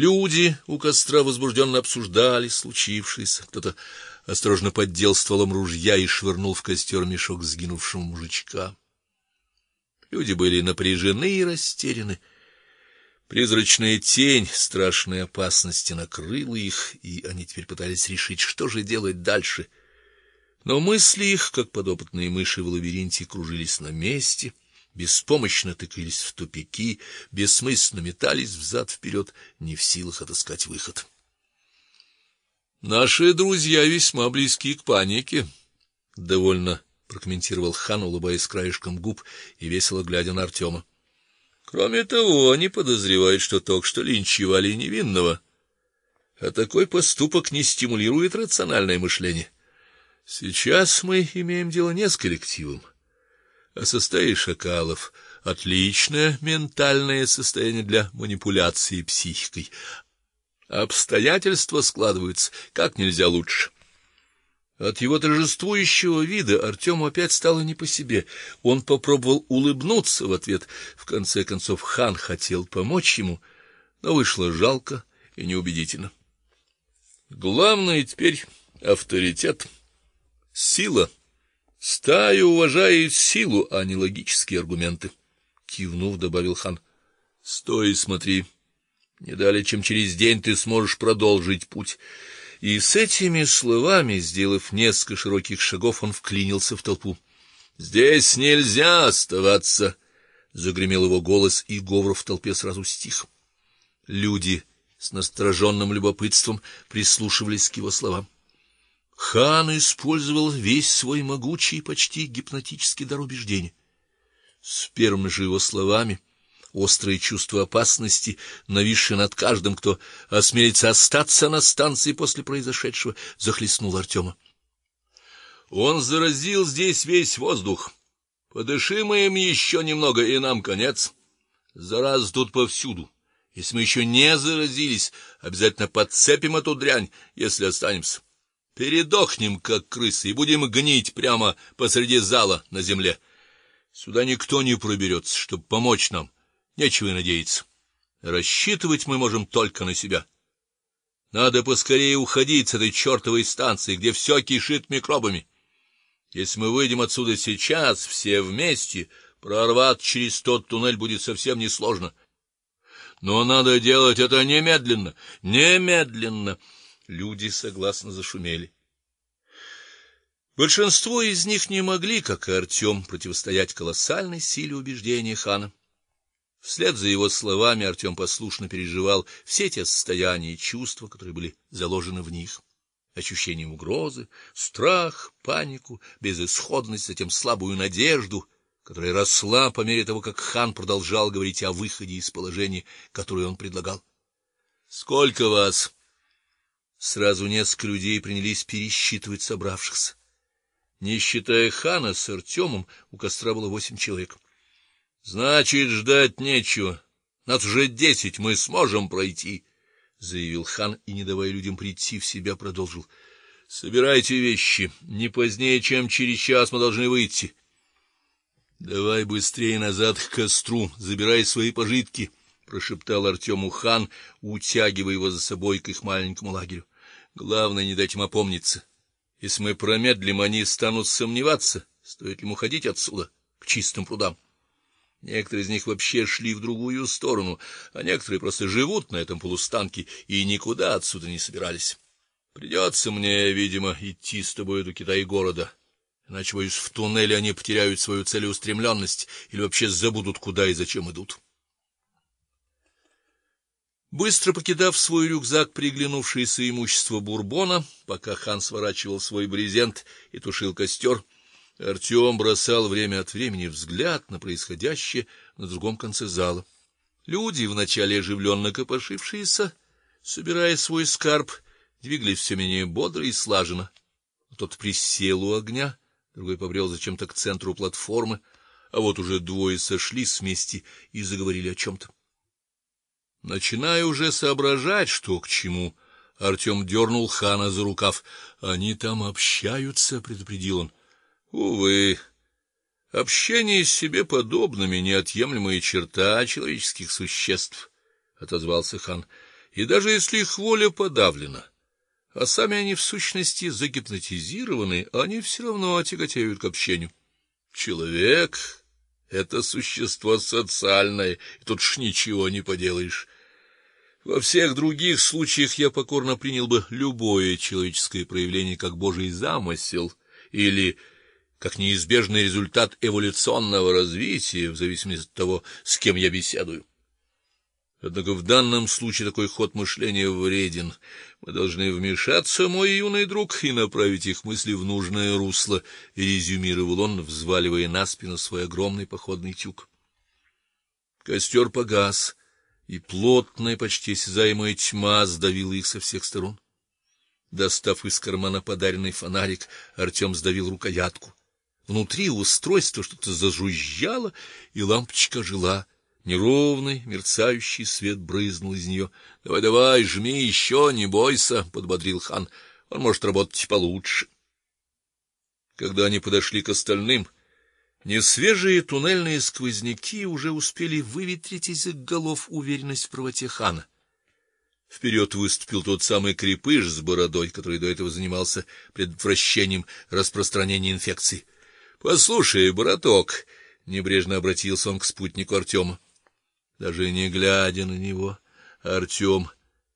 Люди у костра возбужденно обсуждали случившееся. Кто-то осторожно поддел стволом ружья и швырнул в костер мешок сгинувшего мужичка. Люди были напряжены и растеряны. Призрачная тень страшной опасности накрыла их, и они теперь пытались решить, что же делать дальше. Но мысли их, как подопытные мыши в лабиринте, кружились на месте, беспомощно тыкались в тупики, бессмысленно метались взад вперед, не в силах отыскать выход. Наши друзья весьма близки к панике, довольно прокомментировал хан, улыбаясь краешком губ и весело глядя на Артема. Кроме того, они подозревают, что только что линчевали невинного. А такой поступок не стимулирует рациональное мышление. Сейчас мы имеем дело не с коллективом, а со стаей шакалов. Отличное ментальное состояние для манипуляции психикой. Обстоятельства складываются как нельзя лучше. От его торжествующего вида Артему опять стало не по себе. Он попробовал улыбнуться в ответ. В конце концов хан хотел помочь ему, но вышло жалко и неубедительно. Главное теперь авторитет, сила. Стая уважает силу, а не логические аргументы, кивнув, добавил хан. Стой и смотри. Не далее, чем через день ты сможешь продолжить путь. И с этими словами, сделав несколько широких шагов, он вклинился в толпу. Здесь нельзя оставаться, загремел его голос, и говор в толпе сразу стих. Люди с настороженным любопытством прислушивались к его словам. Хан использовал весь свой могучий, почти гипнотический дар убеждения. С первыми же его словами острое чувство опасности, нависшее над каждым, кто осмелится остаться на станции после произошедшего, захлестнуло Артема. Он заразил здесь весь воздух. Подышим им еще немного, и нам конец. Зараза тут повсюду. Если мы еще не заразились, обязательно подцепим эту дрянь, если останемся. Передохнем как крысы и будем гнить прямо посреди зала на земле. Сюда никто не проберется, чтобы помочь нам. Нечего и надеяться. Рассчитывать мы можем только на себя. Надо поскорее уходить с этой чертовой станции, где все кишит микробами. Если мы выйдем отсюда сейчас все вместе, прорвать через тот туннель будет совсем несложно. Но надо делать это немедленно, немедленно. Люди согласно зашумели. Большинство из них не могли, как и Артем, противостоять колоссальной силе убеждения хана. Вслед за его словами Артем послушно переживал все те состояния и чувства, которые были заложены в них: ощущение угрозы, страх, панику, безысходность, затем слабую надежду, которая росла по мере того, как хан продолжал говорить о выходе из положения, которое он предлагал. Сколько вас? Сразу несколько людей принялись пересчитывать собравшихся. Не считая хана с Артемом, у костра было восемь человек. Значит, ждать нечего. Нас уже десять, мы сможем пройти, заявил хан и, не давая людям прийти в себя, продолжил: Собирайте вещи, не позднее, чем через час мы должны выйти. Давай быстрее назад к костру, забирай свои пожитки, прошептал Артему хан, утягивая его за собой к их маленькому лагерю. Главное не дать им опомниться. Если мы промедлим, они станут сомневаться, стоит ли им уходить отсюда к чистым прудам. Некоторые из них вообще шли в другую сторону, а некоторые просто живут на этом полустанке и никуда отсюда не собирались. Придется мне, видимо, идти с тобой до Китая города. Иначе боюсь, в туннеле они потеряют свою целеустремленность или вообще забудут, куда и зачем идут. Быстро покидав свой рюкзак приглянувшееся имущество бурбона, пока хан сворачивал свой брезент и тушил костер, Артем бросал время от времени взгляд на происходящее на другом конце зала. Люди, вначале оживленно копошившиеся, собирая свой скарб, двигались все менее бодро и слаженно. Тот присел у огня, другой побрел зачем-то к центру платформы, а вот уже двое сошли с вместе и заговорили о чем то Начиная уже соображать, что к чему, Артем дернул хана за рукав. Они там общаются, предупредил он. Увы, общение с себе подобными неотъемлемая черта человеческих существ, отозвался хан. И даже если их воля подавлена, а сами они в сущности загипнотизированы, они все равно тяготеют к общению. Человек это существо социальное, и тут ж ничего не поделаешь. Во всех других случаях я покорно принял бы любое человеческое проявление как божий замысел или как неизбежный результат эволюционного развития в зависимости от того, с кем я беседую. Однако в данном случае такой ход мышления вреден. Мы должны вмешаться, мой юный друг, и направить их мысли в нужное русло, резюмировал он, взваливая на спину свой огромный походный тюк. Костер погас, и плотная, почти осязаемая тьма сдавила их со всех сторон. Достав из кармана подаренный фонарик, Артем сдавил рукоятку. Внутри устройства что-то зажужжало, и лампочка жила. Неровный, мерцающий свет брызнул из нее. — Давай, давай, жми еще, не бойся, подбодрил хан. Он может работать получше. Когда они подошли к остальным, несвежие туннельные сквозняки уже успели выветрить из их голов уверенность в правоте хана. Вперед выступил тот самый крепыш с бородой, который до этого занимался предотвращением распространения инфекции. Послушай, браток, небрежно обратился он к спутнику Артема даже не глядя на него, Артем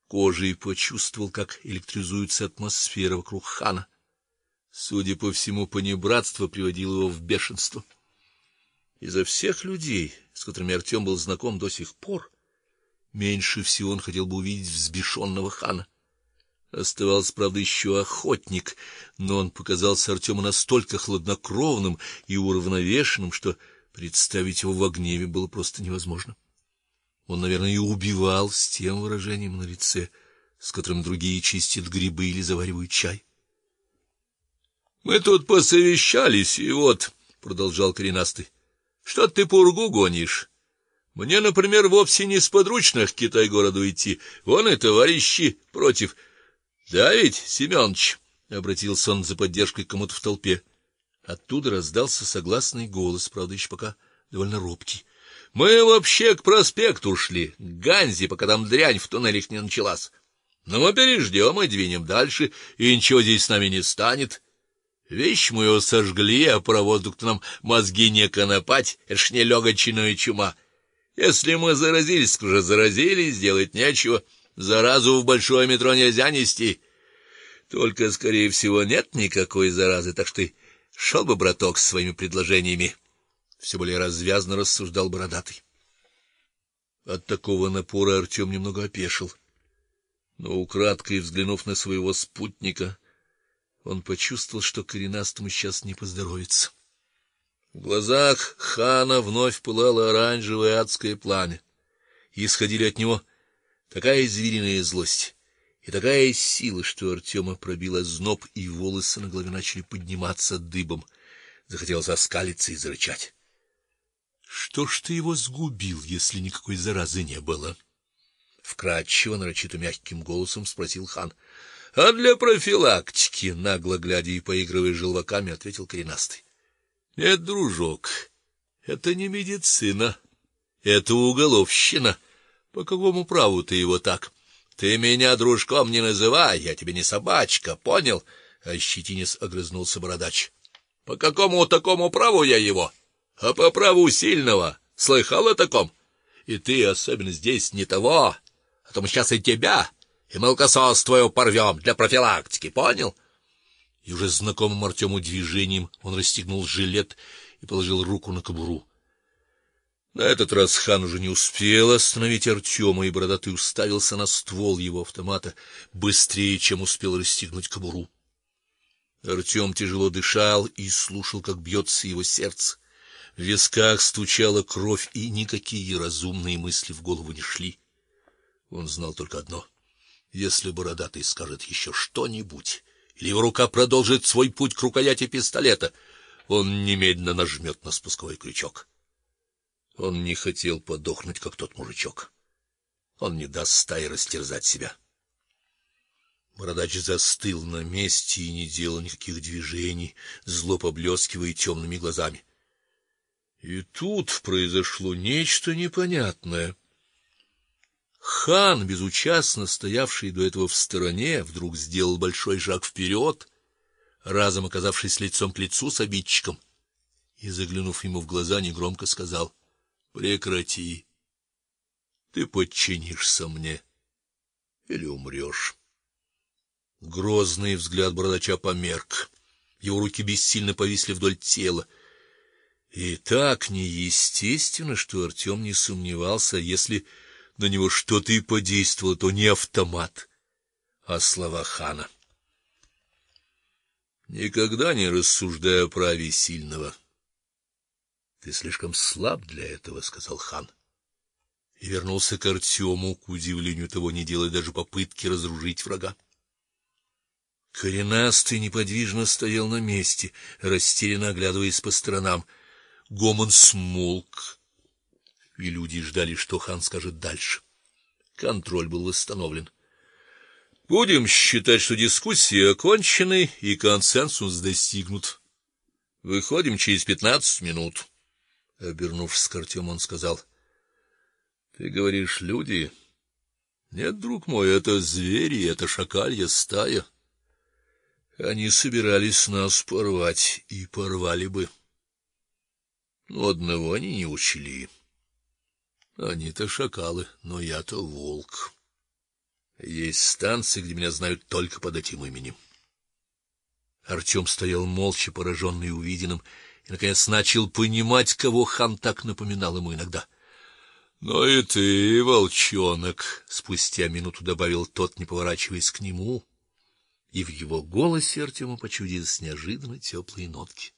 кожей почувствовал, как электризуется атмосфера вокруг хана. Судя по всему, понебратство приводило его в бешенство. Изо всех людей, с которыми Артем был знаком до сих пор, меньше всего он хотел бы увидеть взбешенного хана. Оставался, правда, еще охотник, но он показался Артему настолько хладнокровным и уравновешенным, что представить его в гневе было просто невозможно. Он, наверное, и убивал с тем выражением на лице, с которым другие чистят грибы или заваривают чай. Мы тут посовещались, и вот, продолжал коренастый. Что ты пургу гонишь? Мне, например, вовсе не с подручных к Китай-городу идти. Вон и товарищи против. Да ведь, Семёныч, обратился он за поддержкой к кому-то в толпе. Оттуда раздался согласный голос, правда, еще пока довольно робкий. Мы вообще к проспекту шли, к Ганзе, пока там дрянь в туннелях не началась. Но мы переждем и двинем дальше, и ничего здесь с нами не станет. Вещь мы его сожгли, а про воздух-то нам мозги не конопать, это ж не легочная чума. Если мы заразились, уже заразились, делать нечего. Заразу в большое метро нельзя нести. Только, скорее всего, нет никакой заразы, так что ты шел бы, браток, с своими предложениями все более развязно рассуждал бородатый. От такого напора Артем немного опешил. Но украдкой взглянув на своего спутника, он почувствовал, что коренастому сейчас не поздоровится. В глазах хана вновь пылало оранжевое адское пламя, исходили от него такая звериная злость и такая сила, что Артема пробила зноб, и волосы на голове начали подниматься дыбом. Захотелось оскалиться и зарычать. Что ж ты его сгубил, если никакой заразы не было? вкрадчиво, нарочито мягким голосом спросил хан. А для профилактики, нагло глядя и поигрывая желваками, ответил коренастый. Нет, дружок, это не медицина, это уголовщина. По какому праву ты его так? Ты меня дружком не называй, я тебе не собачка, понял? Ощетинец огрызнулся бородач. По какому такому праву я его? А по праву сильного. Слыхал о таком? И ты особенно здесь не того, а то мы сейчас и тебя, и молокосос твоего порвем для профилактики, понял? И уже знакомым Артему движением он расстегнул жилет и положил руку на кобуру. На этот раз хан уже не успел остановить Артема, и бородатый уставился на ствол его автомата быстрее, чем успел расстегнуть кобуру. Артем тяжело дышал и слушал, как бьется его сердце. В висках стучала кровь, и никакие разумные мысли в голову не шли. Он знал только одно: если бородатый скажет еще что-нибудь, или его рука продолжит свой путь к рукояти пистолета, он немедленно нажмет на спусковой крючок. Он не хотел подохнуть, как тот мужичок. Он не даст стае растерзать себя. Бородач застыл на месте и не делал никаких движений, зло поблескивая темными глазами. И тут произошло нечто непонятное. Хан, безучастно стоявший до этого в стороне, вдруг сделал большой шаг вперед, разом оказавшись лицом к лицу с обидчиком, и заглянув ему в глаза, негромко сказал: "Прекрати. Ты подчинишься мне или умрешь». Грозный взгляд бородача померк. Его руки бессильно повисли вдоль тела. И так неестественно, что Артем не сомневался, если на него что-то и подействовало, то не автомат, а слова хана. Никогда не рассуждая о праве сильного. Ты слишком слаб для этого, сказал хан. И вернулся к Артему, к удивлению того, не делая даже попытки разоружить врага. Коренастый неподвижно стоял на месте, растерянно оглядываясь по сторонам. Гомон смолк, и люди ждали, что хан скажет дальше. Контроль был восстановлен. Будем считать, что дискуссия окончена и консенсус достигнут. Выходим через пятнадцать минут. Обернувшись к Артему, он сказал: Ты говоришь, люди? Нет, друг мой, это звери, это шакалья стая. Они собирались нас порвать и порвали бы. Но одного они не учли. Они-то шакалы, но я-то волк. Есть станции, где меня знают только под этим именем. Артем стоял молча, пораженный увиденным, и наконец начал понимать, кого хан так напоминал ему иногда. "Но и ты, волчонок», — спустя минуту добавил тот, не поворачиваясь к нему и в его голосе Артему почудились неожиданно теплые нотки.